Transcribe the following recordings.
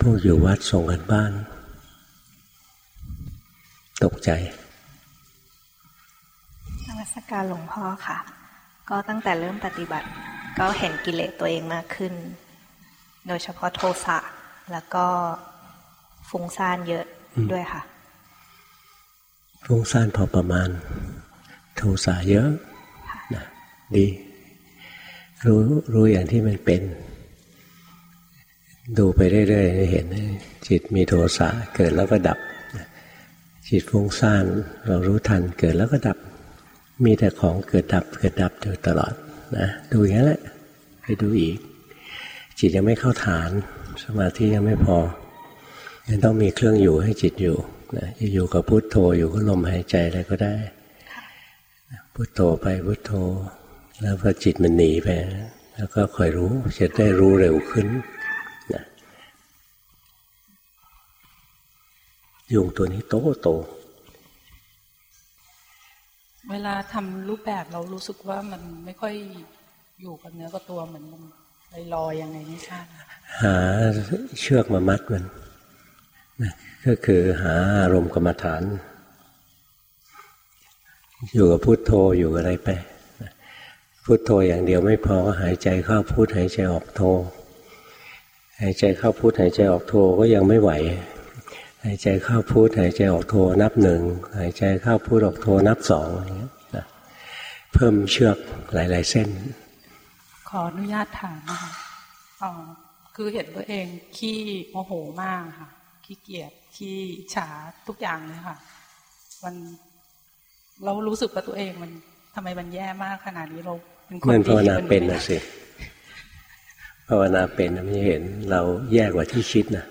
พวกอยู่วัดส่งกันบ้าน ตกใจนมัสการหลวงพ่อค่ะ ก็ตั้งแต่เริ่มปฏิบัติ ก็เห็นกิเลสตัวเองมากขึ้น โดยเฉพาะโทสะแล้วก็ฟุ้งซ่านเยอะด้วยค่ะ ฟุ้งซ่านพอประมาณ โทสะเยอะนะดี รู้รู้อย่างที่มันเป็น ดูไปเรื่อยๆเห็นจิตมีโทสะเกิดแล้วก็ดับ จิตฟุ้งซ่านเรารู้ทันเกิดแล้วก็ดับ มีแต่ของเกิดดับเกิดดับอยู่ตลอดนะดูอย่างนั้นแหละไปดูอีก จิตยังไม่เข้าฐาน สมาธิยังไม่พอยังต้องมีเครื่องอยู่ให้จิตอยู่นะจะอยู่กับพุโทโธอยู่ก็ลมหายใจอะไรก็ได้พุโทโธไปพุโทโธ แล้วพอจิตมันหนีไป แล้วก็คอยรู้จะได้รู้เร็วขึ้น ยุงตัวนี้โตโต เวลาทำรูปแบบเรารู้สึกว่ามันไม่ค่อยอยู่กับเนื้อกับตัวเหมือนมันลอยยังไงไม่ทราบหาเชือกมามัดมันก็คือหาอารมณ์กรรมฐาน อยู่กับพุโทโธอยู่อะไรไปพุโทโธอย่างเดียวไม่พอก็หายใจเข้าพุทหายใจออกโธหายใจเข้าพุทหายใจออกโธก็ยังไม่ไหว หายใจเข้าพุทหายใจออกโทนับหนึ่งหายใจเข้าพุทออกโทนับสองอย่างเงี้ยนะเพิ่มเชือกหลาย ๆ เส้น ขออนุญาตถามนะคะอ๋อคือเห็นตัวเองขี้โมโหมากค่ะขี้เกียจขี้ฉาทุกอย่างเลยค่ะ มันเรารู้สึกว่าตัวเองมันทำไมมันแย่มากขนาดนี้เราเป็นคนที่ภาวนาเป็นนะสิภาวนาเป็นไม่เห็นเราแย่กว่าที่คิดนะ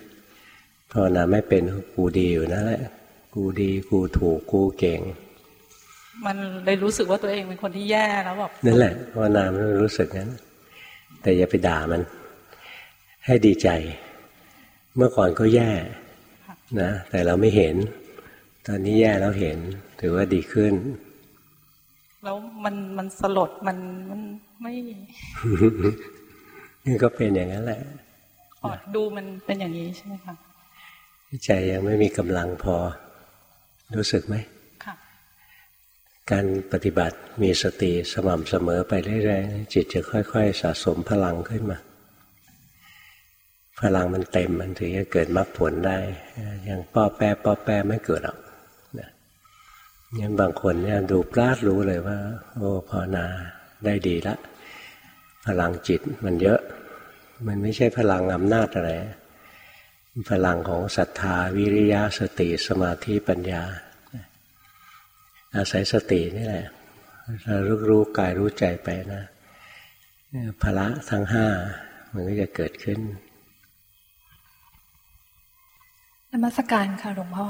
ภาวนาไม่เป็นกูดีอยู่นั่นแหละ กูดีกูถูกกูเก่ง มันเลยรู้สึกว่าตัวเองเป็นคนที่แย่แล้วแบบนั่นแหละภาวนาไม่รู้สึกงั้น แต่อย่าไปด่ามัน ให้ดีใจ เมื่อก่อนก็แย่นะแต่เราไม่เห็น ตอนนี้แย่แล้วเห็น ถือว่าดีขึ้น แล้วมันมันสลดมันมันไม่นี่ก็เป็นอย่างนั้นแหละดูมันเป็นอย่างนี้ใช่ไหมคะ ใจยังไม่มีกำลังพอ รู้สึกไหมการปฏิบัติมีสติสม่ำเสมอไปเรื่อยๆจิตจะค่อย ๆ สะสมพลังขึ้นมา พลังมันเต็มมันถึงจะเกิดมรรคผลได้อย่างป้อแปรป้อแปรไม่เกิดหรอกนะงั้นบางคนเนี่ยดูปลาดรู้เลยว่า โอ้ภาวนาได้ดีละ พลังจิตมันเยอะ มันไม่ใช่พลังอำนาจอะไร พลังของศรัทธาวิริยะสติสมาธิปัญญา อาศัยสตินี่แหละเรารู้รู้กายรู้ใจไปนะพละทั้งห้ามันก็จะเกิดขึ้นนมัสการค่ะหลวงพ่อ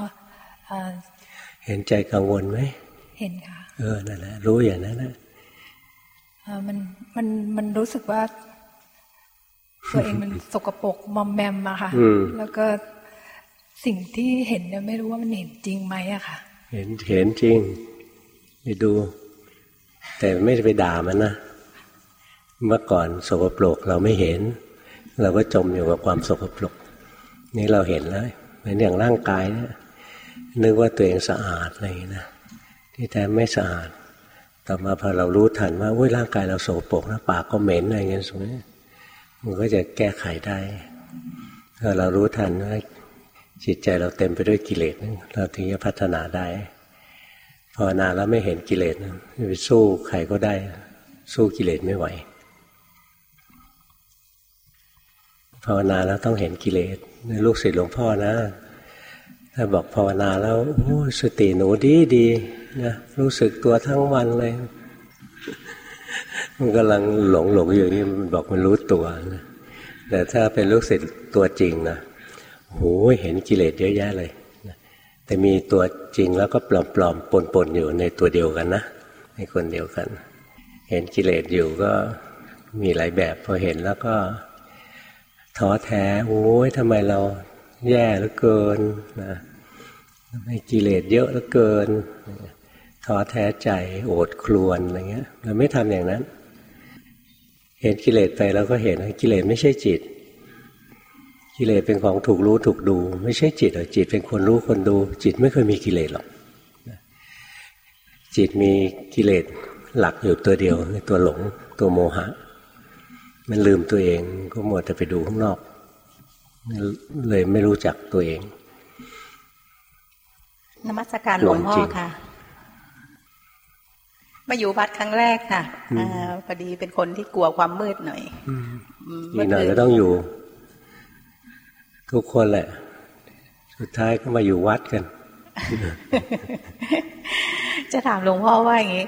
เห็นใจกังวลไหมเห็นค่ะ เออนั่นแหละรู้อย่างนั้นนะมันมันมันรู้สึกว่า ตัวเองมันสกปรกมอมแมมมาค่ะแล้วก็สิ่งที่เห็นเนี่ยไม่รู้ว่ามันเห็นจริงไหมอะค่ะ เห็นเห็นจริงไปดู แต่ไม่ไปด่ามันนะเมื่อก่อนสกปรกเราไม่เห็น เราก็จมอยู่กับความสกปรกนี่เราเห็นแล้วเหมือนอย่างร่างกายเนี่ยนึกว่าตัวเองสะอาดอะไรนะที่แท้ไม่สะอาด ต่อมาพอเรารู้ทันว่าอุ้ยร่างกายเราโสโปรกนะปากก็เหม็นอะไรเงี้ยสมมติ มันก็จะแก้ไขได้ถ้าเรารู้ทันว่าจิตใจเราเต็มไปด้วยกิเลสเราถึงจะพัฒนาได้ภาวนาแล้วไม่เห็นกิเลสไปสู้ใครก็ได้ สู้กิเลสไม่ไหวภาวนาแล้วต้องเห็นกิเลสลูกศิษย์หลวงพ่อนะถ้าบอกภาวนาแล้วสติหนูดีดีนะรู้สึกตัวทั้งวันเลย มันกำลังหลงหลงอยู่นี่มันบอกมันรู้ตัวนะแต่ถ้าเป็นลูกศิษย์ตัวจริงนะโหเห็นกิเลสเยอะแยะเลยแต่มีตัวจริงแล้วก็ปลอมปลอมปนปนอยู่ในตัวเดียวกันนะในคนเดียวกัน เห็นกิเลสอยู่ก็มีหลายแบบพอเห็นแล้วก็ท้อแท้โอ้ยทำไมเราแย่เหลือเกินนะไมกิเลสเยอะเหลือเกินท้อแท้ใจโอดครวนอะไรเงี้ย เราไม่ทำอย่างนั้น เห็นกิเลสไปเราก็เห็นกิเลสไม่ใช่จิต กิเลสเป็นของถูกรู้ถูกดู ไม่ใช่จิตหรอกจิตเป็นคนรู้คนดู จิตไม่เคยมีกิเลสหรอกจิตมีกิเลสหลักอยู่ตัวเดียวตัวหลงตัวโมหะ มันลืมตัวเองก็หมดแต่ไปดูข้างนอก เลยไม่รู้จักตัวเองนมัสการหลวงพ่อค่ะ มาอยู่วัดครั้งแรกค่ะอพอดีเป็นคนที่กลัวความมืดหน่อยอีกหน่อยก็ต้องอยู่ ทุกคนแหละ สุดท้ายก็มาอยู่วัดกัน จะถามหลวงพ่อว่าอย่างนี้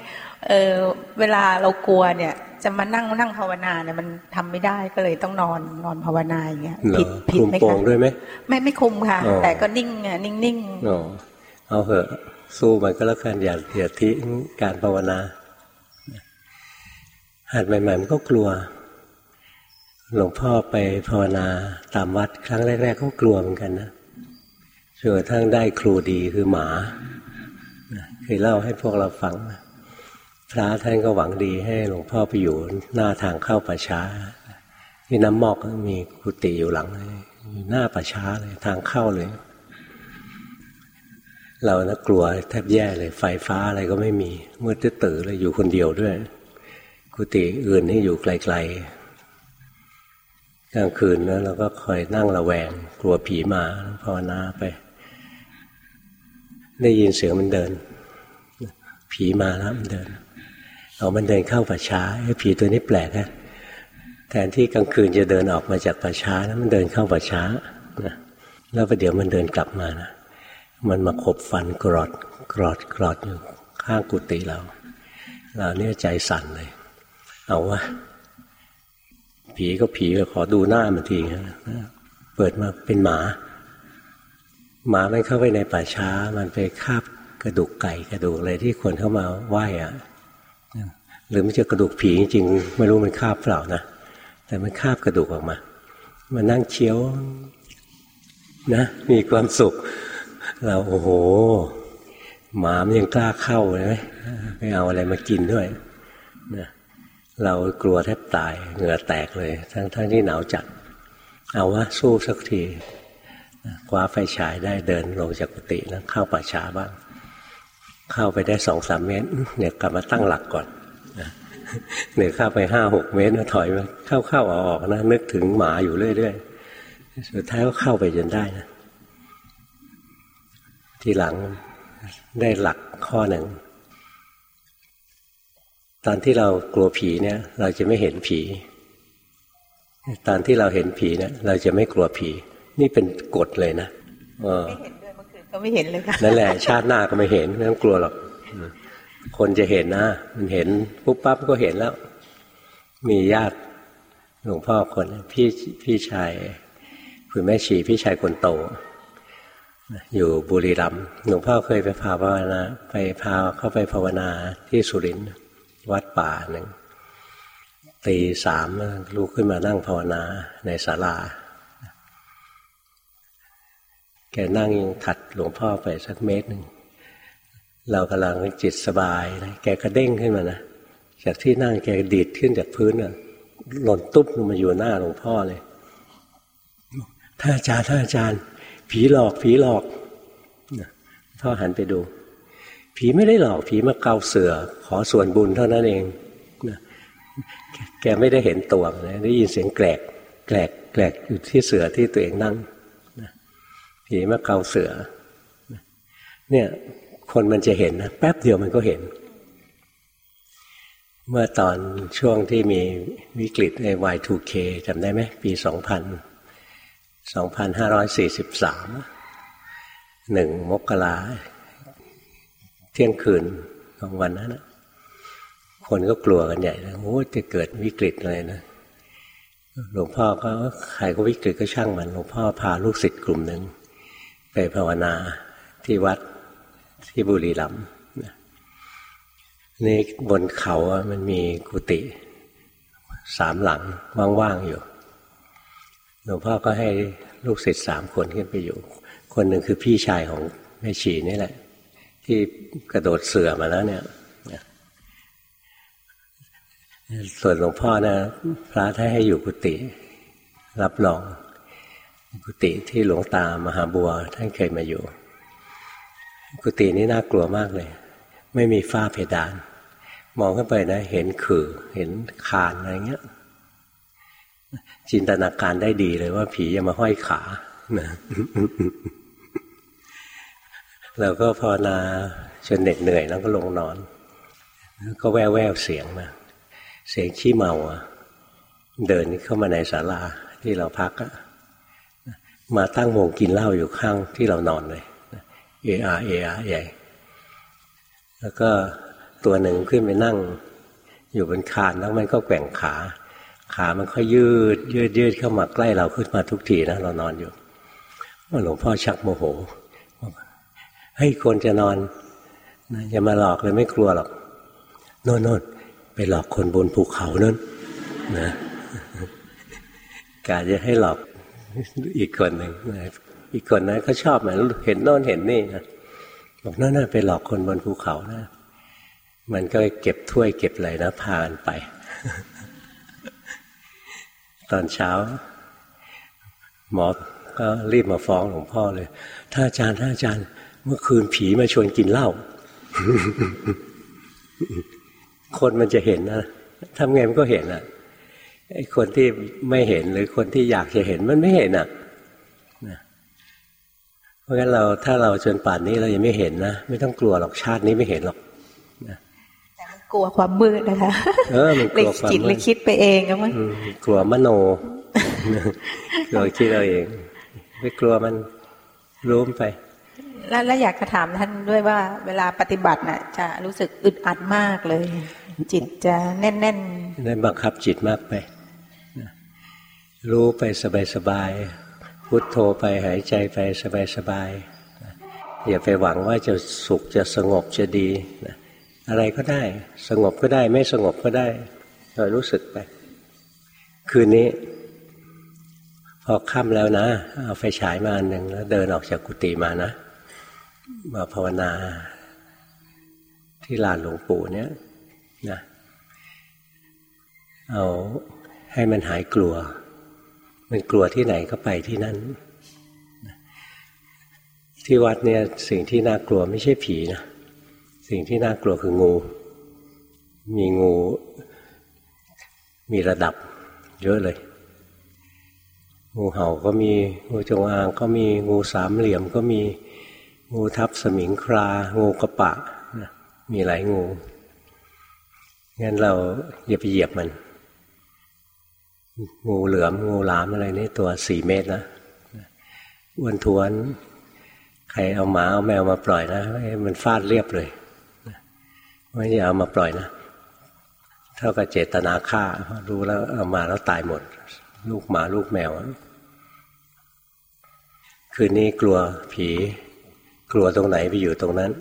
เออเวลาเรากลัวเนี่ย จะมานั่งนั่งภาวนาเนี่ยมันทำไม่ได้ก็เลยต้องนอนนอนภาวนาอย่างเงี้ยผิดผิดไหมคะด้วยไหมไม่ไม่คุมค่ะ แต่ก็นิ่งนิ่งนิ่งเอาเหอะ สู้มันก็แล้วกันอย่าอย่าทิ้งการภาวนาหัดใหม่ๆมันก็กลัว หลวงพ่อไปภาวนาตามวัดครั้งแรกๆก็กลัวเหมือนกันนะจนกระทั่งได้ครูดีคือหมาเคยเล่าให้พวกเราฟัง พระท่านก็หวังดีให้หลวงพ่อไปอยู่หน้าทางเข้าป่าช้าที่น้ำมอกมีกุฏิอยู่หลังหน้าป่าช้าเลยทางเข้าเลย เรานะกลัวแทบแย่เลย ไฟฟ้าอะไรก็ไม่มีมืดตื้อเลยอยู่คนเดียวด้วย กุฏิอื่นนี่อยู่ไกลๆกลางคืนนะเราก็คอยนั่งระแวง กลัวผีมาภาวนาไป ได้ยินเสียงมันเดิน ผีมาแล้วมันเดินเอามันเดินเข้าป่าช้าไอ้ผีตัวนี้แปลกนะแทนที่กลางคืนจะเดินออกมาจากป่าช้านะมันเดินเข้าป่าช้านะแล้วประเดี๋ยวมันเดินกลับมานะ มันมาขบฟันกรอดกรอดกรอดอยู่ข้างกุฏิเราเราเนี่ยใจสั่นเลย เอาวะผีก็ผีขอดูหน้ามันทีเปิดมาเป็นหมา หมามันเข้าไปในป่าช้า มันไปคาบกระดูกไก่กระดูกอะไรที่คนเข้ามาไหว้อะหรือไม่ใช่กระดูกผีจริงๆไม่รู้มันคาบเปล่านะแต่มันคาบกระดูกออกมา มันนั่งเคี้ยว นะ มีความสุข เราโอ้โห หมามยังกล้าเข้าเลยไหมไม่เอาอะไรมากินด้วยนะเรากลัวแทบตายเหงื่อแตกเลย ทั้งทั้งที่หนาวจัด เอาว่าสู้สักทีคว้าไฟฉายได้เดินลงจากกุฏิแล้วเข้าป่าช้าบ้าง เข้าไปได้สองสามเมตรเนี่ยกลับมาตั้งหลักก่อนเนี่ยเข้าไปห้าหกเมตรถอยมาเข้าเข้าออกนะนึกถึงหมาอยู่เรื่อยๆสุดท้ายก็เข้าไปจนได้นะ ทีหลังได้หลักข้อหนึ่ง ตอนที่เรากลัวผีเนี่ย เราจะไม่เห็นผี ตอนที่เราเห็นผีเนี่ย เราจะไม่กลัวผี นี่เป็นกฎเลยนะไม่เห็นด้วยเมื่อคืนก็ไม่เห็นเลยค่ะนั่นแหละ ชาติหน้าก็ไม่เห็นไม่ต้องกลัวหรอกคนจะเห็นนะมันเห็นปุ๊บปั๊บก็เห็นแล้ว มีญาติหลวงพ่อคน พี่พี่ชายคุณแม่ชีพี่ชายคนโต อยู่บุรีรัมย์หลวงพ่อเคยไปพาภาวนา ไปพาเข้าไปภาวนาที่สุรินทร์วัดป่าหนึ่งตีสามลุกขึ้นมานั่งภาวนาในศาลา แกนั่งยังถัดหลวงพ่อไปสักเมตรหนึ่ง เรากำลังจิตสบายนะแกก็เด้งขึ้นมานะจากที่นั่งแกดีดขึ้นจากพื้นอะหล่นตุ๊บลงมาอยู่หน้าหลวงพ่อเลยท่านอาจารย์ท่านอาจารย์ ผีหลอกผีหลอกพ่อหันไปดู ผีไม่ได้หลอกผีมาเกาเสือ ขอส่วนบุญเท่านั้นเองแกไม่ได้เห็นตัวนะได้ยินเสียงแกลกแกลกแกลกอยู่ที่เสือที่ตัวเองนั่งผีมาเกาเสือเนี่ยคนมันจะเห็นนะแป๊บเดียวมันก็เห็น เมื่อตอนช่วงที่มีวิกฤตใน Y2K จำได้ไหมปีสองพัน สองพันห้าร้อยสี่สิบสามหนึ่งมกราเที่ยงคืนของวันนั้นนะคนก็กลัวกันใหญ่นะโอ้จะเกิดวิกฤตเลยนะหลวงพ่อก็ใครก็วิกฤตก็ช่างมันหลวงพ่อพาลูกศิษย์กลุ่มหนึ่งไปภาวนาที่วัดที่บุรีรัมย์นี่บนเขามันมีกุฏิสามหลังว่างๆอยู่ หลวงพ่อก็ให้ลูกศิษย์สามคนขึ้นไปอยู่ คนหนึ่งคือพี่ชายของแม่ชีนี่แหละ ที่กระโดดเสือมาแล้วเนี่ยส่วนหลวงพ่อนะพระท่านให้อยู่กุฏิรับรอง กุฏิที่หลวงตามหาบัว ท่านเคยมาอยู่ กุฏินี้น่ากลัวมากเลย ไม่มีฝ้าเพดาน มองเข้าไปนะ เห็นขื่อเห็นคานอะไรเงี้ย จินตนาการได้ดีเลยว่าผีจะมาห้อยขานะเราก็พอนาจนเหน็ดเหนื่อยแล้วก็ลงนอน ก็แววแววเสียงมาเสียงขี้เมาเดินเข้ามาในศาลาที่เราพักมาตั้งวงกินเหล้าอยู่ข้างที่เรานอนเลยเออาเออาใหญ่แล้วก็ตัวหนึ่งขึ้นไปนั่ง อยู่บนคานแล้วมันก็แกว่งขา ขามันค่อยยืด ยืดยืดเข้ามาใกล้เราขึ้นมาทุกทีนะเรานอนอยู่หลวงพ่อชักโมโหเฮ้ยคนจะนอนอย่ามาหลอกเลยไม่กลัวหรอกโน่นโน่นไปหลอกคนบนภูเขานั่นนะกาจะให้หลอกอีกคนหนึ่งอีกคนนั้นก็ชอบเหมือนเห็นโน่นเห็นนี่นะบอกนั่นน่ะไปหลอกคนบนภูเขานะมันก็เก็บถ้วยเก็บอะไรนะพากันไป ตอนเช้า หมอก็รีบมาฟ้องหลวงพ่อเลย ถ้าอาจารย์ถ้าอาจารย์ เมื่อคืนผีมาชวนกินเหล้า คนมันจะเห็นนะทำไงมันก็เห็นอะไอ้คนที่ไม่เห็นหรือคนที่อยากจะเห็นมันไม่เห็นอะนะเพราะงั้นเราถ้าเราจนป่านนี้เรายังไม่เห็นนะ ไม่ต้องกลัวหรอกชาตินี้ไม่เห็นหรอก กลัวความมืดนะคะเออมันกลัวความมืดจิตเลยคิดไปเองก็มันกลัวมโนกลัวคิดเราเองไม่กลัวมันรู้ไปแล้วแล้วอยากจะถามท่านด้วยว่า เวลาปฏิบัติน่ะ จะรู้สึกอึดอัดมากเลย จิตจะแน่นแน่นได้บังคับจิตมากไปรู้ไปสบายๆพุทโธไปหายใจไปสบายๆอย่าไปหวังว่าจะสุขจะสงบจะดี อะไรก็ได้ สงบก็ได้ ไม่สงบก็ได้เรารู้สึกไป คืนนี้ พอค่ำแล้วนะ เอาไฟฉายมาอันหนึ่งแล้วเดินออกจากกุฏิมานะ มาภาวนาที่ลานหลวงปู่เนี้ยนะเอาให้มันหายกลัว มันกลัวที่ไหนก็ไปที่นั่น ที่วัดเนี่ยสิ่งที่น่ากลัวไม่ใช่ผีนะ สิ่งที่น่ากลัวคืองู มีงู มีระดับ เยอะเลย งูเห่าก็มี งูจงอางก็มี งูสามเหลี่ยมก็มี งูทับสมิงครา งูกระปะ มีหลายงู งั้นเราอย่าไปเหยียบมัน งูเหลือม งูหลามอะไรนี่ตัวสี่เมตรนะอ้วนทวนใครเอาหมาเอาแมวมาปล่อยนะมันฟาดเรียบเลย ไม่อย่าเอามาปล่อยนะ เท่ากับเจตนาฆ่า รู้แล้วเอามาแล้วตายหมด ลูกหมาลูกแมว คืนนี้กลัวผี กลัวตรงไหนไปอยู่ตรงนั้น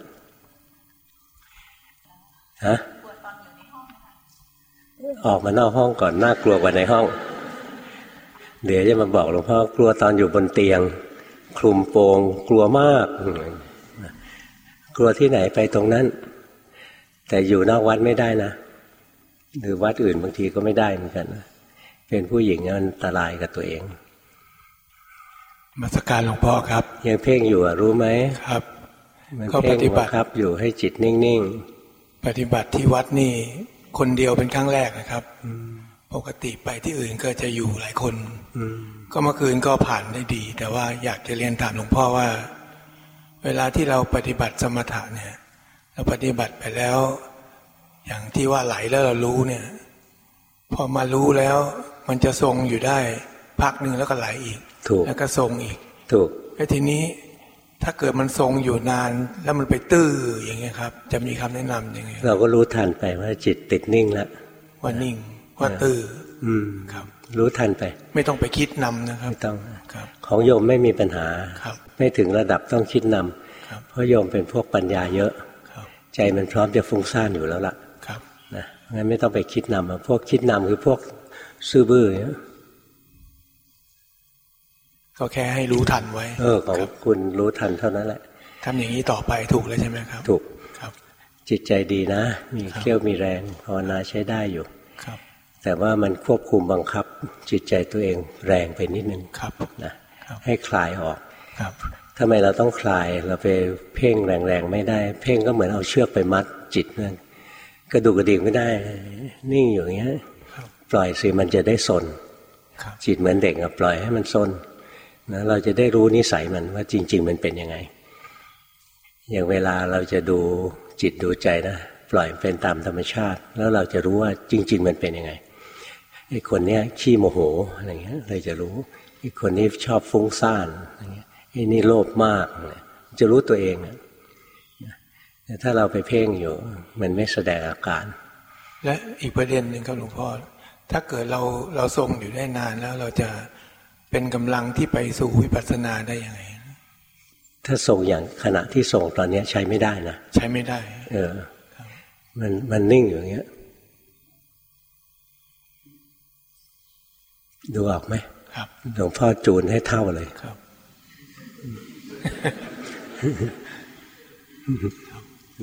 ฮะ ออกมานอกห้องก่อนน่ากลัวกว่าในห้อง เดี๋ยวจะมาบอกหลวงพ่อกลัวตอนอยู่บนเตียง คลุมโปง กลัวมาก กลัวที่ไหนไปตรงนั้น แต่อยู่นอกวัดไม่ได้นะหรือวัดอื่นบางทีก็ไม่ได้เหมือนกันเป็นผู้หญิงมันอันตรายกับตัวเองมาสการหลวงพ่อครับ ยังเพ่งอยู่รู้ไหมครับก็ปฏิบัติครับอยู่ให้จิตนิ่งๆปฏิบัติที่วัดนี่คนเดียวเป็นครั้งแรกนะครับปกติไปที่อื่นก็จะอยู่หลายคนก็เมื่อคืนก็ผ่านได้ดี แต่ว่าอยากจะเรียนถามหลวงพ่อว่า เวลาที่เราปฏิบัติสมถะเนี่ย เราปฏิบัติไปแล้ว อย่างที่ว่าไหลแล้วเรารู้เนี่ย พอมารู้แล้ว มันจะทรงอยู่ได้ พักหนึ่งแล้วก็ไหลอีกถูกแล้วก็ทรงอีก ถูกไอ้ทีนี้ถ้าเกิดมันทรงอยู่นานแล้วมันไปตื้ออย่างเงี้ยครับ จะมีคำแนะนํำยังไงเราก็รู้ทันไปว่าจิตติดนิ่งแล้วว่านิ่งว่าตื้ออืมครับ รู้ทันไป ไม่ต้องไปคิดนำนะครับไม่ต้องครับ ของโยมไม่มีปัญหาครับ ไม่ถึงระดับต้องคิดนำเพราะโยมเป็นพวกปัญญาเยอะ ใจมันพร้อมจะฟุ้งซ่านอยู่แล้วล่ะ ครับนะงั้นไม่ต้องไปคิดนำพวกคิดนำคือพวกซื่อบื้อเนี่ยก็แค่ให้รู้ทันไว้ เออของคุณรู้ทันเท่านั้นแหละทำอย่างนี้ต่อไปถูกแล้วใช่ไหมครับ ถูกครับ จิตใจดีนะ มีเขี้ยวมีแรงภาวนาใช้ได้อยู่ครับ แต่ว่ามันควบคุมบังคับ จิตใจตัวเองแรงไปนิดนึงครับนะให้คลายออก ทำไมเราต้องคลายเราไปเพ่งแรงๆไม่ได้ เพ่งก็เหมือนเอาเชือกไปมัดจิตนั่นกระดูกกระดิ่งไม่ได้ นิ่งอยู่อย่างเงี้ยปล่อยสิมันจะได้สนจิตเหมือนเด็กอะปล่อยให้มันสนนะเราจะได้รู้นิสัยมันว่าจริง ๆ มันเป็นยังไง อย่างเวลาเราจะดูจิตดูใจนะปล่อยเป็นตามธรรมชาติ แล้วเราจะรู้ว่าจริง ๆ มันเป็นยังไงไอ้คนเนี้ยขี้โมโหอะไรเงี้ยเราจะรู้ไอ้คนนี้ชอบฟุ้งซ่านอะไรเงี้ย ไอ้นี่โลภมากจะรู้ตัวเองแต่ถ้าเราไปเพ่งอยู่ มันไม่แสดงอาการ และอีกประเด็นหนึ่งครับหลวงพ่อถ้าเกิดเราเราทรงอยู่ได้นานแล้วเราจะเป็นกำลังที่ไปสู่วิปัสสนาได้ยังไง ถ้าส่งอย่างขณะที่ส่งตอนนี้ใช้ไม่ได้นะใช้ไม่ได้ เออ มันมันนิ่งอย่างเงี้ย ดูออกไหมครับหลวงพ่อจูนให้เท่าเลยครับ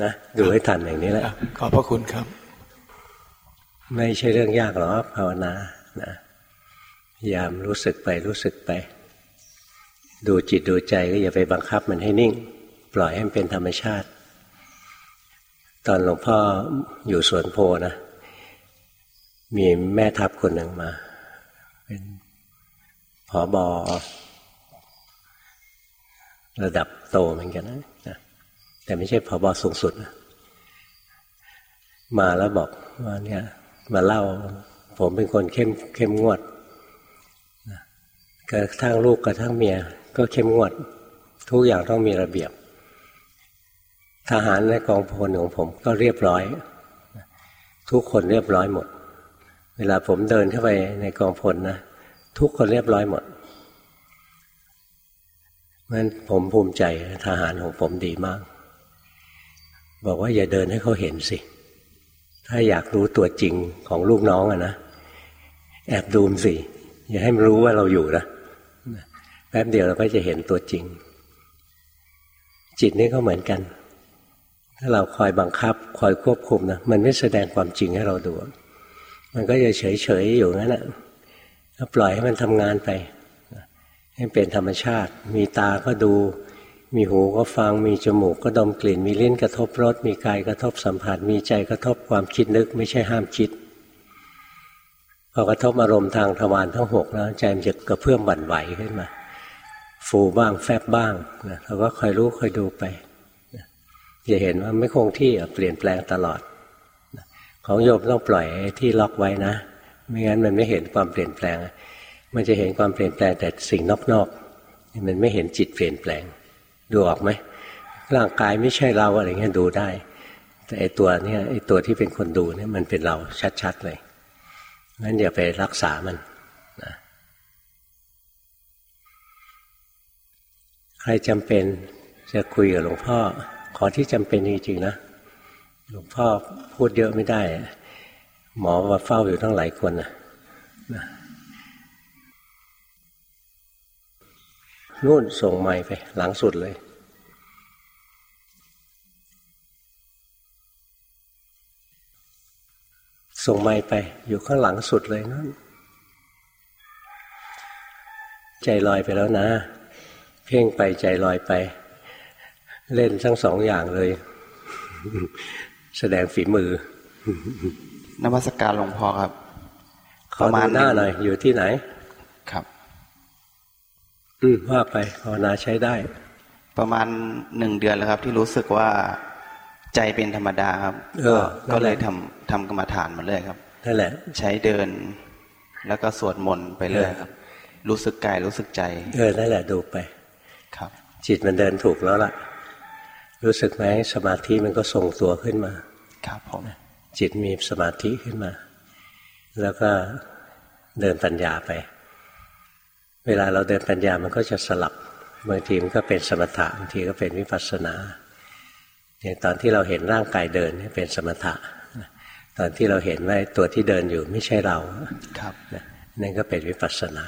นะดูให้ทันอย่างนี้แหละขอบพระคุณครับ ไม่ใช่เรื่องยากหรอกภาวนานะพยายามรู้สึกไปรู้สึกไป ดูจิตดูใจก็อย่าไปบังคับมันให้นิ่ง ปล่อยให้มันเป็นธรรมชาติ ตอนหลวงพ่ออยู่สวนโพนะ มีแม่ทัพคนหนึ่งมา เป็นผอบอ ระดับโตเหมือนกันนะแต่ไม่ใช่ผบสูงสุดนะมาแล้วบอกว่าเนี่ยมาเล่า ผมเป็นคนเข้มเข้มงวดกระทั่งลูกกระทั่งเมีย ก็เข้มงวด ทุกอย่างต้องมีระเบียบ ทหารในกองพลของผมก็เรียบร้อย ทุกคนเรียบร้อยหมด เวลาผมเดินเข้าไปในกองพลนะทุกคนเรียบร้อยหมด นั้นผมภูมิใจทหารของผมดีมาก บอกว่าอย่าเดินให้เขาเห็นสิ ถ้าอยากรู้ตัวจริงของลูกน้องอะนะแอบดูมสิ อย่าให้มันรู้ว่าเราอยู่นะแป๊บเดียวเราก็จะเห็นตัวจริง จิตนี่ก็เหมือนกัน ถ้าเราคอยบังคับ คอยควบคุมนะมันไม่แสดงความจริงให้เราดู มันก็จะเฉยๆอยู่งั้นแหละปล่อยให้มันทำงานไป ให้เป็นธรรมชาติ มีตาก็ดู มีหูก็ฟัง มีจมูกก็ดมกลิ่น มีลิ้นกระทบรส มีกายกระทบสัมผัส มีใจกระทบความคิดนึก ไม่ใช่ห้ามคิด พอกระทบอารมณ์ทางทวารทั้งหกแล้วใจมันจะกระเพื่อมบั่นไหวขึ้นมา ฟูบ้างแฟบบ้างนะเราก็คอยรู้คอยดูไปจะเห็นว่าไม่คงที่เปลี่ยนแปลงตลอด ของโยมต้องปล่อยที่ล็อกไว้นะ ไม่งั้นมันไม่เห็นความเปลี่ยนแปลง มันจะเห็นความเปลี่ยนแปลงแต่สิ่งนอกๆมันไม่เห็นจิตเปลี่ยนแปลง ดูออกไหมร่างกายไม่ใช่เราอะไรเงี้ยดูได้ แต่ไอตัวเนี้ยไอตัวที่เป็นคนดูเนี่ยมันเป็นเราชัดๆเลยงั้นอย่าไปรักษามันนะใครจำเป็นจะคุยกับหลวงพ่อ ขอที่จำเป็นจริงๆนะหลวงพ่อพูดเยอะไม่ได้ หมอมาเฝ้าอยู่ทั้งหลายคนนะ นู่นส่งไม้ไป หลังสุดเลยส่งไม้ไป อยู่ข้างหลังสุดเลยนั่นใจลอยไปแล้วนะ เพ่งไปใจลอยไป เล่นทั้งสองอย่างเลย แสดงฝีมือนมัสกการหลวงพ่อครับขอมาหน้าหน่อย อยู่ที่ไหน อืมว่าไปภาวนาใช้ได้ ประมาณหนึ่งเดือนแล้วครับ ที่รู้สึกว่าใจเป็นธรรมดาครับ เออ ก็เลยทำทำกรรมฐานมาเลยครับนั่นแหละ ใช้เดิน แล้วก็สวดมนต์ไปเลยครับ รู้สึกกายรู้สึกใจ เออนั่นแหละดูไป ครับ จิตมันเดินถูกแล้วล่ะ รู้สึกไหมสมาธิมันก็ส่งตัวขึ้นมา ครับผมจิตมีสมาธิขึ้นมา แล้วก็เดินปัญญาไป เวลาเราเดินปัญญามันก็จะสลับบางทีมันก็เป็นสมถะบางทีก็เป็นวิปัสสนาอย่างตอนที่เราเห็นร่างกายเดินนี่เป็นสมถะ ตอนที่เราเห็นว่าตัวที่เดินอยู่ไม่ใช่เราครับนั่นก็เป็นวิปัสสนา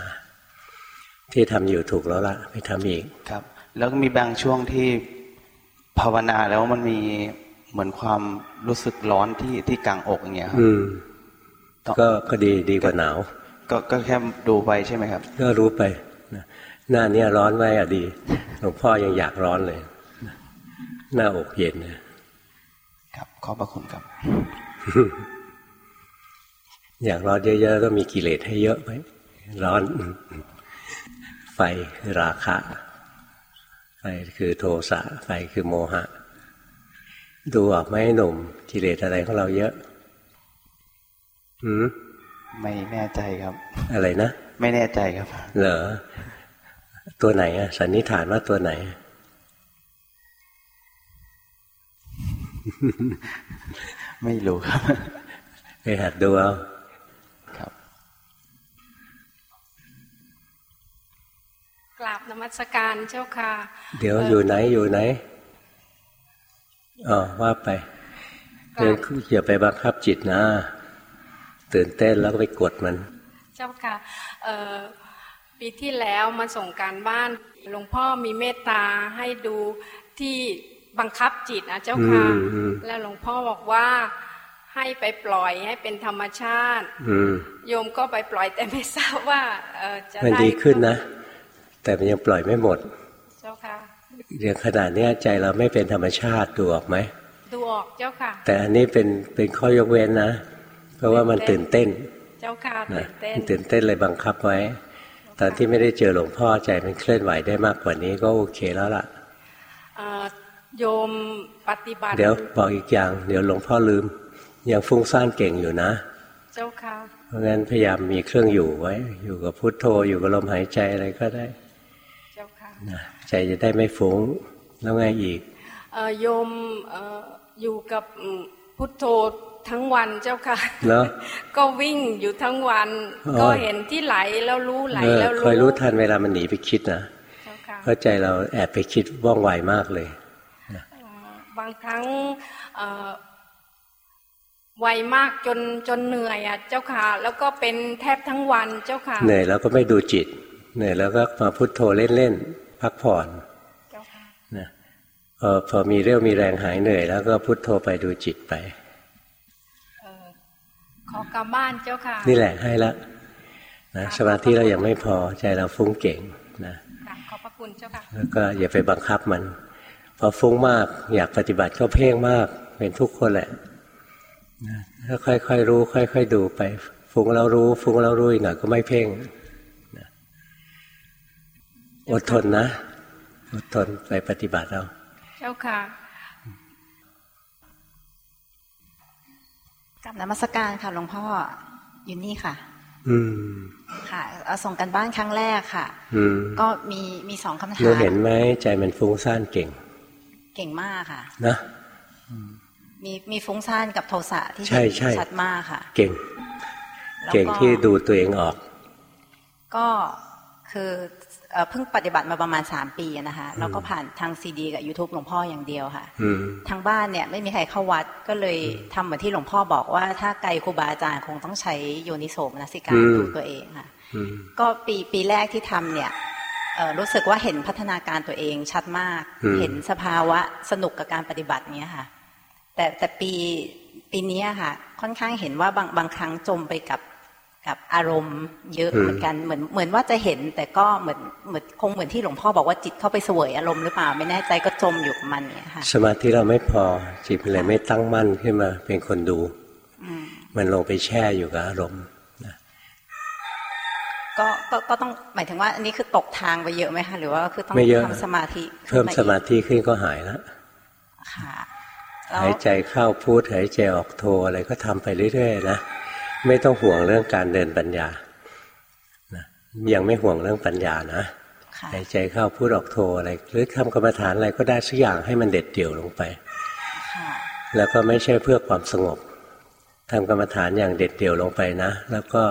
ที่ทำอยู่ถูกแล้วละไม่ทำอีกครับ แล้วก็มีบางช่วงที่ภาวนาแล้วมันมีเหมือนความรู้สึกร้อนที่ที่กลางอกอย่างเงี้ยครับก็ก็ดีดีกว่าหนาว ก็ก็แค่ดูไปใช่ไหมครับ ก็รู้ไปนะหน้าเนี้ยร้อนไว้อะดีหลวงพ่อยังอยากร้อนเลย หน้าอกเย็นครับ ขอบพระคุณครับ อยากร้อนเยอะๆก็มีกิเลสให้เยอะไหมร้อน ไฟคือราคะ ไฟคือโทสะไฟคือโมหะ ดูออกไหมหนุ่มกิเลสอะไรของเราเยอะหืม ไม่แน่ใจครับ อะไรนะ ไม่แน่ใจครับ เหรอ ตัวไหนอะสันนิษฐานว่าตัวไหน ไม่รู้ครับไปหัดดูเอาครับกราบนมัสการเจ้าค่ะ เดี๋ยวอยู่ไหนอยู่ไหนอ๋อว่าไปเดี๋ยวอย่าไปบังคับจิตนะ ตื่นเต้นแล้วก็ไปกดมัน เจ้าค่ะปีที่แล้วมาส่งการบ้านหลวงพ่อมีเมตตาให้ดูที่บังคับจิตนะเจ้าค่ะแล้วหลวงพ่อบอกว่าให้ไปปล่อยให้เป็นธรรมชาติโยมก็ไปปล่อยแต่ไม่ทราบว่าจะมันดีขึ้นนะ แต่มันยังปล่อยไม่หมด เจ้าค่ะเรื่องขนาดนี้ใจเราไม่เป็นธรรมชาติดูออกไหมดูออกเจ้าค่ะ แต่อันนี้เป็นเป็นข้อยกเว้นนะ ราะว่ามันตื่นเต้น เจ้าค่ะตื่นเต้นตื่นเต้นเลยบังคับไว้ ตอนที่ไม่ได้เจอหลวงพ่อใจมันเคลื่อนไหวได้มากกว่านี้ก็โอเคแล้วล่ะโยมปฏิบัติ เดี๋ยวบอกอีกอย่าง เดี๋ยวหลวงพ่อลืม ยังฟุ้งซ่านเก่งอยู่นะ เจ้าค่ะเพราะงั้นพยายามมีเครื่องอยู่ไว้ อยู่กับพุทโธอยู่กับลมหายใจอะไรก็ได้ เจ้าค่ะใจจะได้ไม่ฟุ้งแล้วไงอีกโยมอยู่กับพุทโธ ทั้งวันเจ้าค่ะก็วิ่งอยู่ทั้งวัน ก็เห็นที่ไหลแล้วรู้ไหลแล้วรู้คอยรู้ทันเวลามันหนีไปคิดนะเพราะใจเราแอบไปคิดว่องไวมากเลยบางครั้งไวมากจนจนเหนื่อยอะเจ้าค่ะ แล้วก็เป็นแทบทั้งวันเจ้าค่ะเหนื่อยแล้วก็ไม่ดูจิตเหนื่อยแล้วก็มาพุทโธเล่นๆพักผ่อนนะพอพอมีเรี่ยวมีแรงหายเหนื่อย แล้วก็พุทโธไปดูจิตไป ขอกลับบ้านเจ้าค่ะ นี่แหละให้ละนะสมาธิเรายังไม่พอใจเราฟุ้งเก่งนะขอบพระคุณเจ้าค่ะแล้วก็อย่าไปบังคับมันพอฟุ้งมากอยากปฏิบัติก็เพ่งมากเป็นทุกคนแหละถ้าค่อยๆรู้ ค่อย ๆ ดูไป ฟุ้งแล้วรู้ ฟุ้งแล้วรู้อีกหน่อยก็ไม่เพ่งอดทนนะ อดทนไปปฏิบัติเราเจ้าค่ะ กับนมัสการค่ะหลวงพ่ออยู่นี่ค่ะ อืม ค่ะเอาส่งกันบ้านครั้งแรกค่ะ อืม ก็มีมีสองคำถามเราเห็นไหมใจมันฟุ้งซ่านเก่ง เก่งมากค่ะ นะมีมีฟุ้งซ่านกับโทสะที่ชัดมากค่ะ เก่ง เก่งที่ดูตัวเองออก ก็คือ เพิ่งปฏิบัติมาประมาณสามปีนะคะแล้วก็ผ่านทางซีดีกับ YouTube หลวงพ่ออย่างเดียวค่ะทางบ้านเนี่ยไม่มีใครเข้าวัดก็เลยทำเหมือนที่หลวงพ่อบอกว่า ถ้าไกลครูบาอาจารย์คงต้องใช้โยนิโสมนสิการดูตัวเองค่ะก็ปีปีแรกที่ทำเนี่ยรู้สึกว่าเห็นพัฒนาการตัวเองชัดมาก เห็นสภาวะสนุกกับการปฏิบัติเนี้ยค่ะ แต่แต่ปีปีนี้ค่ะ ค่อนข้างเห็นว่าบางบางครั้งจมไปกับ กับอารมณ์เยอะเหมือนกันเหมือนเหมือนว่าจะเห็น แต่ก็เหมือนเหมือนคงเหมือนที่หลวงพ่อบอกว่าจิตเข้าไปเสวยอารมณ์หรือเปล่าไม่แน่ใจก็จมอยู่กับมันเนี่ยค่ะสมาธิเราไม่พอจิตเลยไม่ตั้งมั่นขึ้นมา เป็นคนดูมันลงไปแช่อยู่กับอารมณ์ก็ก็ก็ต้องหมายถึงว่าอันนี้คือตกทางไปเยอะไหมคะหรือว่าคือต้องทำสมาธิเพิ่มสมาธิขึ้นก็หายแล้วค่ะหายใจเข้าพูดหายใจออกโทอะไรก็ทำไปเรื่อยๆนะ ไม่ต้องห่วงเรื่องการเดินปัญญานะยังไม่ห่วงเรื่องปัญญานะหายใจเข้าพูดออกโทอะไร หรือทำกรรมฐานอะไรก็ได้สักอย่างให้มันเด็ดเดี่ยวลงไป แล้วก็ไม่ใช่เพื่อความสงบทำกรรมฐานอย่างเด็ดเดี่ยวลงไปนะ แล้วก็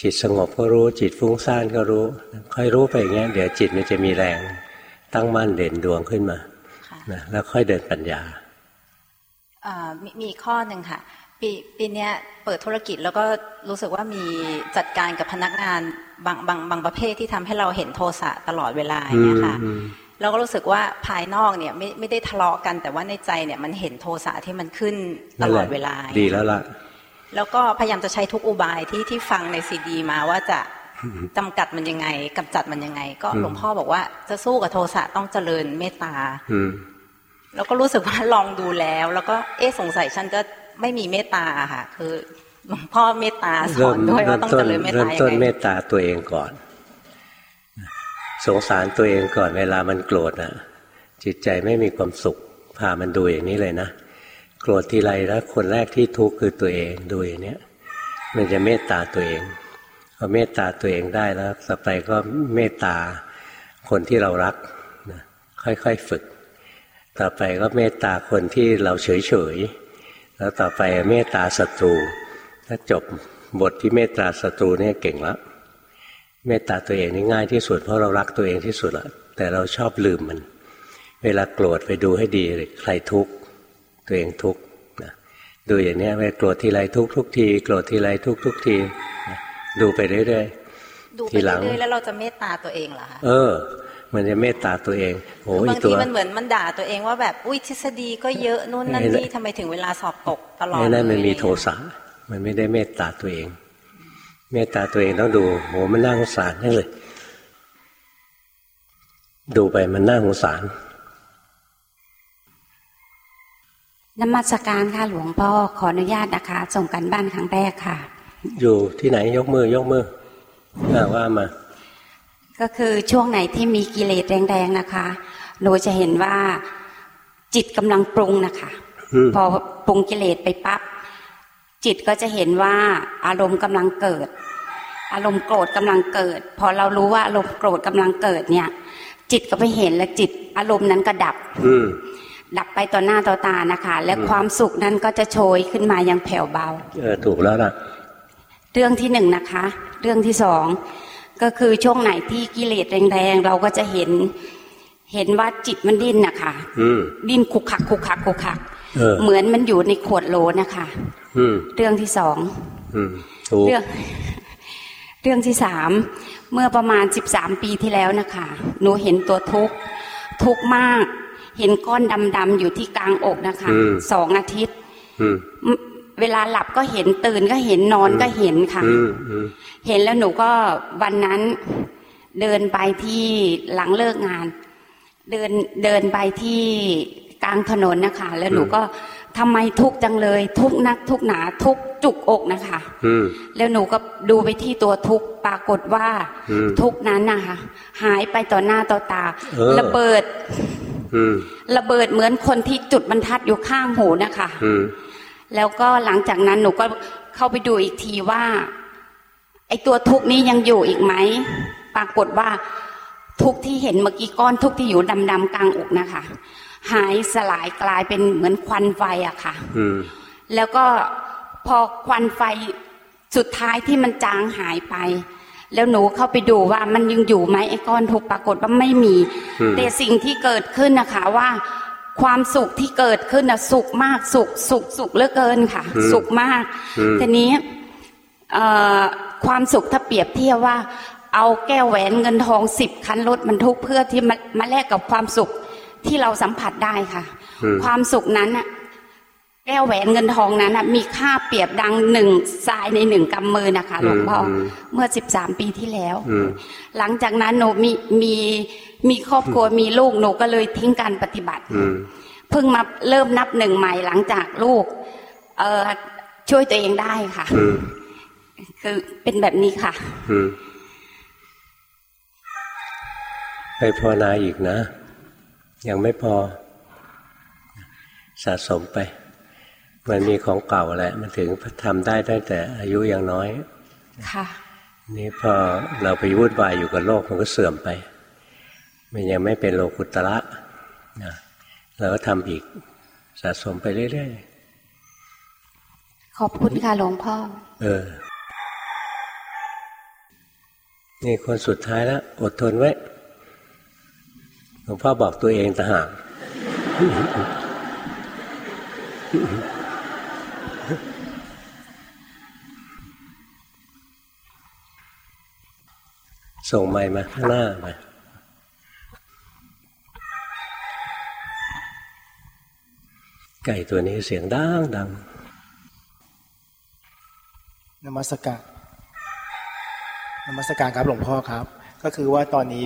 จิตสงบก็รู้จิตฟุ้งซ่านก็รู้ ค่อยรู้ไปอย่างเงี้ยเดี๋ยวจิตมันจะมีแรงตั้งมั่นเด่นดวงขึ้นมานะแล้วค่อยเดินปัญญามีข้อหนึ่งค่ะ ปีปีนี้เปิดธุรกิจแล้วก็รู้สึกว่ามีจัดการกับพนักงานบางบางบางประเภทที่ทำให้เราเห็นโทสะตลอดเวลาอย่างเงี้ยค่ะเราก็รู้สึกว่าภายนอกเนี่ยไม่ไม่ได้ทะเลาะกัน แต่ว่าในใจเนี่ยมันเห็นโทสะที่มันขึ้นตลอดเวลา ดีแล้วล่ะ แล้วก็พยายามจะใช้ทุกอุบายที่ที่ฟังในซีดีมาว่าจะจำกัดมันยังไงกำจัดมันยังไง ก็หลวงพ่อบอกว่าจะสู้กับโทสะต้องเจริญเมตตาแล้วก็รู้สึกว่าลองดูแล้ว แล้วก็เอ๊สงสัยฉันจะ ไม่มีเมตตาค่ะ คือหลวงพ่อเมตตาสอนด้วยว่าต้องเจริญเมตตายังไงเริ่มต้นเมตตาตัวเองก่อน สงสารตัวเองก่อนเวลามันโกรธนะจิตใจไม่มีความสุขพามันดูอย่างนี้เลยนะโกรธทีไรแล้วคนแรกที่ทุกข์คือตัวเองดูอย่างนี้มันจะเมตตาตัวเองพอเมตตาตัวเองได้แล้วต่อไปก็เมตตาคนที่เรารักนะค่อยๆฝึก ต่อไปก็เมตตาคนที่เราเฉยๆ แล้วต่อไปเมตตาศัตรู ถ้าจบบทที่เมตตาศัตรูเนี่ยเก่งแล้วเมตตาตัวเองนี่ง่ายที่สุดเพราะเรารักตัวเองที่สุดละแต่เราชอบลืมมัน เวลาโกรธไปดูให้ดีใครทุกข์ตัวเองทุกข์นะดูอย่างนี้เวลาโกรธทีไรทุกทุกที โกรธทีไรทุกทุกทีนะดูไปเรื่อยๆดูไปเรื่อยๆแล้วเราจะเมตตาตัวเองเหรอคะเออ มันจะเมตตาตัวเองโอ้ยบางทีมันเหมือนมันด่าตัวเองว่าแบบอุ้ยทฤษฎีก็เยอะนู่นนั่นนี่ทำไมถึงเวลาสอบตกตลอดนั่นมันมีโทสะมันไม่ได้เมตตาตัวเอง เมตตาตัวเองต้องดูโหมันน่าสงสารนั่นเลยดูไปมันน่าสงสารนมัสการค่ะหลวงพ่อขออนุญาตนะคะส่งกันบ้านครั้งแรกค่ะ อยู่ที่ไหนยกมือยกมือว่ามา ก็คือช่วงไหนที่มีกิเลสแรงๆนะคะหนูจะเห็นว่าจิตกำลังปรุงนะคะ พอปรุงกิเลสไปปั๊บจิตก็จะเห็นว่าอารมณ์กำลังเกิด อารมณ์โกรธกำลังเกิด พอเรารู้ว่าอารมณ์โกรธกำลังเกิดเนี่ย จิตก็ไปเห็นและจิตอารมณ์นั้นก็ดับดับไปต่อหน้าต่อตานะคะ และความสุขนั้นก็จะโชยขึ้นมาอย่างแผ่วเบา เออถูกแล้วล่ะ เรื่องที่หนึ่งนะคะ เรื่องที่สอง ก็คือช่วงไหนที่กิเลสแรงๆเราก็จะเห็น เห็นว่าจิตมันดิ้นนะคะดิ้นคุกคักคุกคักคุกคักเหมือนมันอยู่ในขวดโหลนะคะเรื่องที่สองเรื่อง เรื่องที่สามเมื่อประมาณสิบสามปีที่แล้วนะคะหนูเห็นตัวทุกทุกมาก เห็นก้อนดำๆอยู่ที่กลางอกนะคะสองอาทิตย์ เวลาหลับก็เห็นตื่นก็เห็นนอนก็เห็นค่ะเห็นแล้วหนูก็วันนั้นเดินไปที่หลังเลิกงาน เดินเดินไปที่กลางถนนนะคะ แล้วหนูก็ทำไมทุกจังเลย ทุกนักทุกหนาทุกจุกอกนะคะแล้วหนูก็ดูไปที่ตัวทุกปรากฏว่า ทุกนั้นนะคะหายไปต่อหน้าต่อตา ระเบิดระเบิดเหมือนคนที่จุดบรรทัดอยู่ข้างหูนะคะ แล้วก็หลังจากนั้นหนูก็เข้าไปดูอีกทีว่า ไอตัวทุกนี้ยังอยู่อีกไหมปรากฏว่าทุกที่เห็นเมื่อกี้ก้อนทุกที่อยู่ดำๆกลางอกนะคะ หายสลายกลายเป็นเหมือนควันไฟอะค่ะแล้วก็พอควันไฟสุดท้ายที่มันจางหายไป แล้วหนูเข้าไปดูว่ามันยังอยู่ไหมไอ้ก้อนทุกปรากฏว่าไม่มี แต่สิ่งที่เกิดขึ้นนะคะว่า ความสุขที่เกิดขึ้นนะสุขมากสุขสุขสุขเหลือเกินค่ะ สุขมากทีนี้ความสุขถ้าเปรียบเทียบว่า เอาแก้วแหวนเงินทองสิบคันรถมันทุกเพื่อที่มาแลกกับความสุขที่เราสัมผัสได้ค่ะ ความสุขนั้น แก้วแหวนเงินทองนั้นมีค่าเปรียบดังหนึ่งทรายในหนึ่งกำมือนะคะหลวงพ่อเมื่อสิบสามปีที่แล้ว หลังจากนั้นหนูมีมีมีครอบครัวมีลูกหนูก็เลยทิ้งการปฏิบัติเพิ่งมาเริ่มนับหนึ่งใหม่หลังจากลูก เออช่วยตัวเองได้ค่ะคือเป็นแบบนี้ค่ะไปภาวนาอีกนะ ยังไม่พอสะสมไป มันมีของเก่าแหละ มันถึงทำได้ตั้งแต่อายุยังน้อย ค่ะ นี่พอเราไปวุ่นวายอยู่กับโลกมันก็เสื่อมไป มันยังไม่เป็นโลกุตระนะเราก็ทำอีกสะสมไปเรื่อยๆ ขอบคุณค่ะหลวงพ่อ เออ นี่คนสุดท้ายแล้วอดทนไว้ หลวงพ่อบอกตัวเองต่างหาก ส่งไม้มาข้างหน้ามาไก่ตัวนี้เสียงดังดังนมัสการนมัสการครับหลวงพ่อครับ ก็คือว่าตอนนี้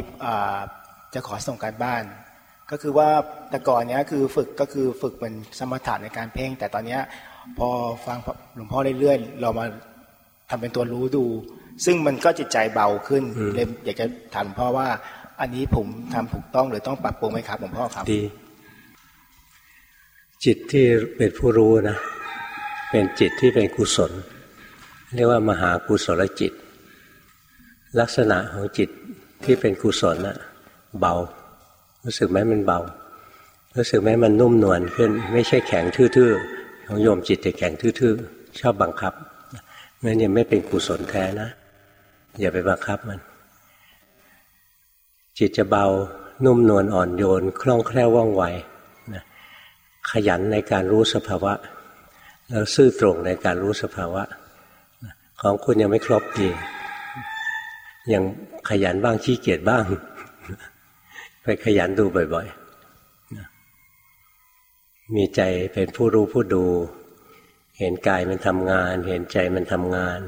จะขอส่งการบ้าน ก็คือว่าแต่ก่อนเนี้ยคือฝึกก็คือฝึกเป็นสมถะในการเพ่ง แต่ตอนเนี้ยพอฟังหลวงพ่อเรื่อยๆเรามาทำเป็นตัวรู้ดู ซึ่งมันก็จิตใจเบาขึ้นเลยอยากจะถามหลวงพ่อว่า อันนี้ผมทำถูกต้องหรือต้องปรับปรุงไหมครับหลวงพ่อครับดี จิตที่เป็นผู้รู้นะเป็นจิตที่เป็นกุศล เรียกว่ามหากุศลจิต ลักษณะของจิตที่เป็นกุศลนะเบา รู้สึกไหมมันเบา รู้สึกไหมมันนุ่มนวลขึ้น ไม่ใช่แข็งทื่อๆของโยมจิตจะแข็งทื่อๆชอบบังคับนั่นยังไม่เป็นกุศลแท้นะ อย่าไปบังคับมัน จิตจะเบานุ่มนวลอ่อนโยน คล่องแคล่วว่องไวขยันในการรู้สภาวะ แล้วซื่อตรงในการรู้สภาวะ ของคุณยังไม่ครบดียังขยันบ้างขี้เกียจบ้าง ไปขยันดูบ่อยๆ มีใจเป็นผู้รู้ผู้ดู เห็นกายมันทำงาน เห็นใจมันทำงาน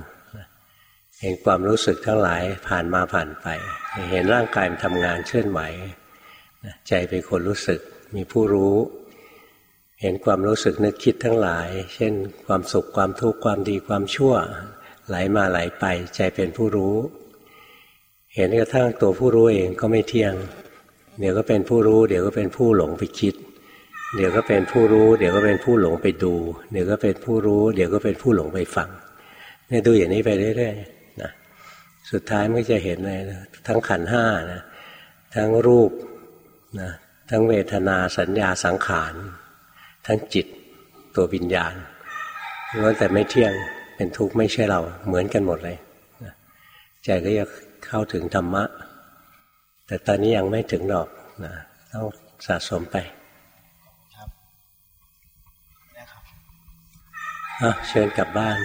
เห็นความรู้สึกทั้งหลายผ่านมาผ่านไป เห็นร่างกายมันทำงานเคลื่อนไหวใจเป็นคนรู้สึกมีผู้รู้ เห็นความรู้สึกนึกคิดทั้งหลาย เช่น ความสุขความทุกข์ความดีความชั่ว ไหลมาไหลไป ใจเป็นผู้รู้ เห็นกระทั่งตัวผู้รู้เองก็ไม่เที่ยง เดี๋ยวก็เป็นผู้รู้ เดี๋ยวก็เป็นผู้หลงไปคิด เดี๋ยวก็เป็นผู้รู้ เดี๋ยวก็เป็นผู้หลงไปดู เดี๋ยวก็เป็นผู้รู้ เดี๋ยวก็เป็นผู้หลงไปฟังเนี่ยดูอย่างนี้ไปเรื่อยๆ สุดท้ายมันจะเห็นเลยทั้งขันห้านะทั้งรูปนะทั้งเวทนาสัญญาสังขาร ทั้งจิตตัววิญญาณล้วนแต่ไม่เที่ยงเป็นทุกข์ไม่ใช่เราเหมือนกันหมดเลยใจก็จะเข้าถึงธรรมะ แต่ตอนนี้ยังไม่ถึงหรอกนะต้องสะสมไปครับนะครับเชิญกลับบ้าน